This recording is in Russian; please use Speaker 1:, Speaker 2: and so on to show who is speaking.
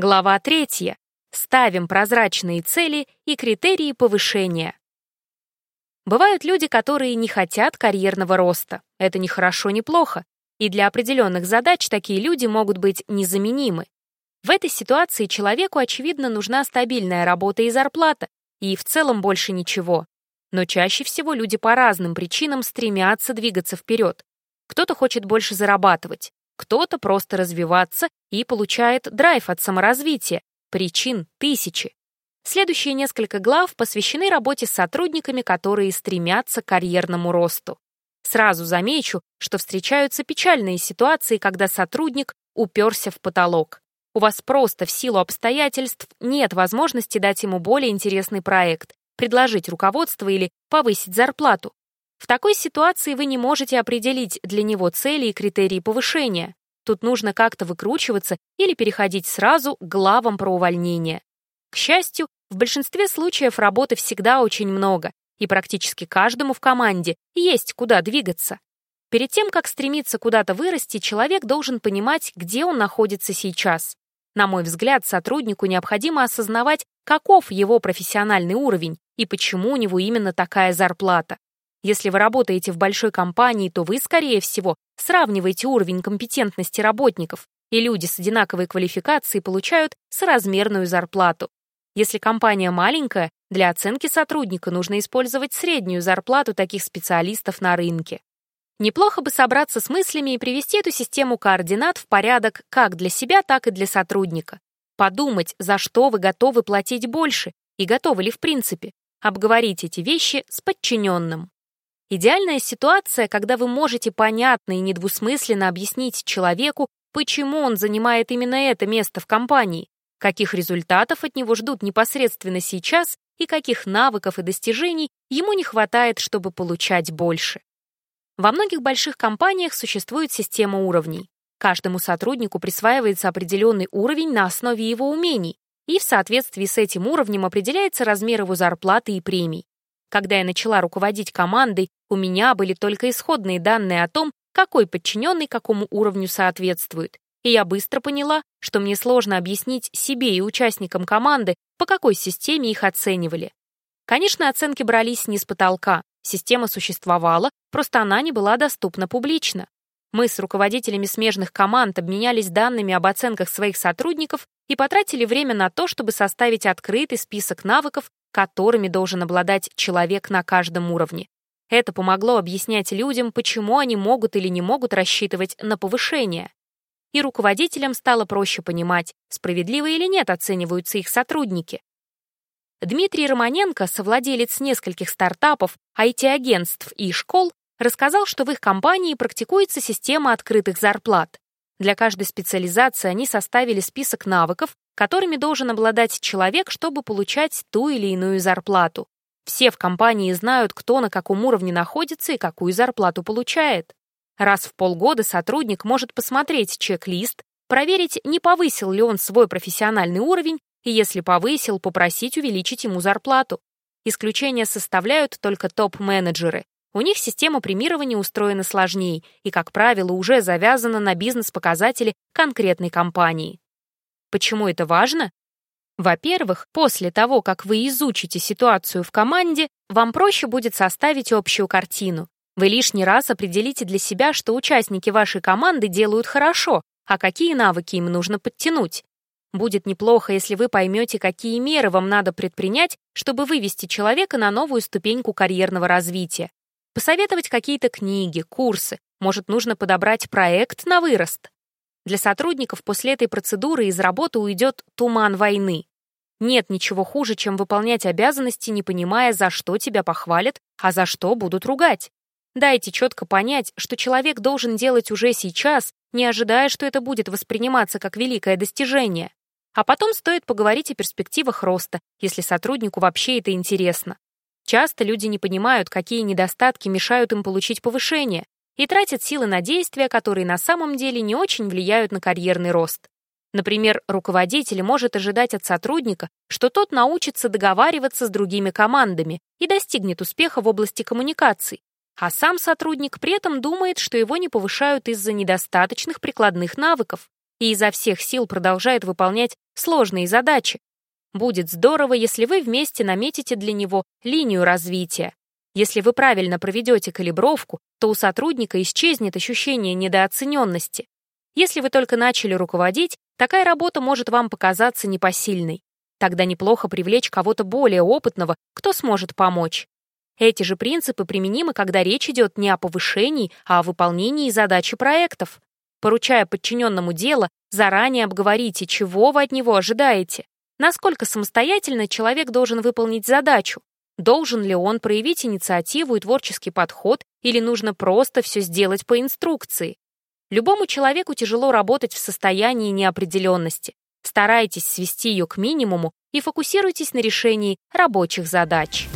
Speaker 1: Глава третья. Ставим прозрачные цели и критерии повышения. Бывают люди, которые не хотят карьерного роста. Это ни хорошо, ни плохо. И для определенных задач такие люди могут быть незаменимы. В этой ситуации человеку, очевидно, нужна стабильная работа и зарплата, и в целом больше ничего. Но чаще всего люди по разным причинам стремятся двигаться вперед. Кто-то хочет больше зарабатывать, кто-то просто развиваться и получает драйв от саморазвития. Причин тысячи. Следующие несколько глав посвящены работе с сотрудниками, которые стремятся к карьерному росту. Сразу замечу, что встречаются печальные ситуации, когда сотрудник уперся в потолок. У вас просто в силу обстоятельств нет возможности дать ему более интересный проект, предложить руководство или повысить зарплату. В такой ситуации вы не можете определить для него цели и критерии повышения. Тут нужно как-то выкручиваться или переходить сразу к главам про увольнение. К счастью, в большинстве случаев работы всегда очень много, и практически каждому в команде есть куда двигаться. Перед тем, как стремиться куда-то вырасти, человек должен понимать, где он находится сейчас. На мой взгляд, сотруднику необходимо осознавать, каков его профессиональный уровень и почему у него именно такая зарплата. Если вы работаете в большой компании, то вы, скорее всего, сравниваете уровень компетентности работников, и люди с одинаковой квалификацией получают соразмерную зарплату. Если компания маленькая, для оценки сотрудника нужно использовать среднюю зарплату таких специалистов на рынке. Неплохо бы собраться с мыслями и привести эту систему координат в порядок как для себя, так и для сотрудника. Подумать, за что вы готовы платить больше и готовы ли в принципе. Обговорить эти вещи с подчиненным. Идеальная ситуация, когда вы можете понятно и недвусмысленно объяснить человеку, почему он занимает именно это место в компании, каких результатов от него ждут непосредственно сейчас и каких навыков и достижений ему не хватает, чтобы получать больше. Во многих больших компаниях существует система уровней. Каждому сотруднику присваивается определенный уровень на основе его умений, и в соответствии с этим уровнем определяется размер его зарплаты и премий. Когда я начала руководить командой, у меня были только исходные данные о том, какой подчиненный какому уровню соответствует. И я быстро поняла, что мне сложно объяснить себе и участникам команды, по какой системе их оценивали. Конечно, оценки брались не с потолка. Система существовала, просто она не была доступна публично. Мы с руководителями смежных команд обменялись данными об оценках своих сотрудников и потратили время на то, чтобы составить открытый список навыков, которыми должен обладать человек на каждом уровне. Это помогло объяснять людям, почему они могут или не могут рассчитывать на повышение. И руководителям стало проще понимать, справедливо или нет оцениваются их сотрудники. Дмитрий Романенко, совладелец нескольких стартапов, IT-агентств и школ, рассказал, что в их компании практикуется система открытых зарплат. Для каждой специализации они составили список навыков, которыми должен обладать человек, чтобы получать ту или иную зарплату. Все в компании знают, кто на каком уровне находится и какую зарплату получает. Раз в полгода сотрудник может посмотреть чек-лист, проверить, не повысил ли он свой профессиональный уровень, и если повысил, попросить увеличить ему зарплату. Исключения составляют только топ-менеджеры. У них система премирования устроена сложнее и, как правило, уже завязана на бизнес-показатели конкретной компании. Почему это важно? Во-первых, после того, как вы изучите ситуацию в команде, вам проще будет составить общую картину. Вы лишний раз определите для себя, что участники вашей команды делают хорошо, а какие навыки им нужно подтянуть. Будет неплохо, если вы поймете, какие меры вам надо предпринять, чтобы вывести человека на новую ступеньку карьерного развития. Посоветовать какие-то книги, курсы, может, нужно подобрать проект на вырост. Для сотрудников после этой процедуры из работы уйдет туман войны. Нет ничего хуже, чем выполнять обязанности, не понимая, за что тебя похвалят, а за что будут ругать. Дайте четко понять, что человек должен делать уже сейчас, не ожидая, что это будет восприниматься как великое достижение. А потом стоит поговорить о перспективах роста, если сотруднику вообще это интересно. Часто люди не понимают, какие недостатки мешают им получить повышение, и тратят силы на действия, которые на самом деле не очень влияют на карьерный рост. Например, руководитель может ожидать от сотрудника, что тот научится договариваться с другими командами и достигнет успеха в области коммуникаций, а сам сотрудник при этом думает, что его не повышают из-за недостаточных прикладных навыков. и изо всех сил продолжает выполнять сложные задачи. Будет здорово, если вы вместе наметите для него линию развития. Если вы правильно проведете калибровку, то у сотрудника исчезнет ощущение недооцененности. Если вы только начали руководить, такая работа может вам показаться непосильной. Тогда неплохо привлечь кого-то более опытного, кто сможет помочь. Эти же принципы применимы, когда речь идет не о повышении, а о выполнении задачи проектов. Поручая подчиненному дело, заранее обговорите, чего вы от него ожидаете. Насколько самостоятельно человек должен выполнить задачу? Должен ли он проявить инициативу и творческий подход, или нужно просто все сделать по инструкции? Любому человеку тяжело работать в состоянии неопределенности. Старайтесь свести ее к минимуму и фокусируйтесь на решении рабочих задач.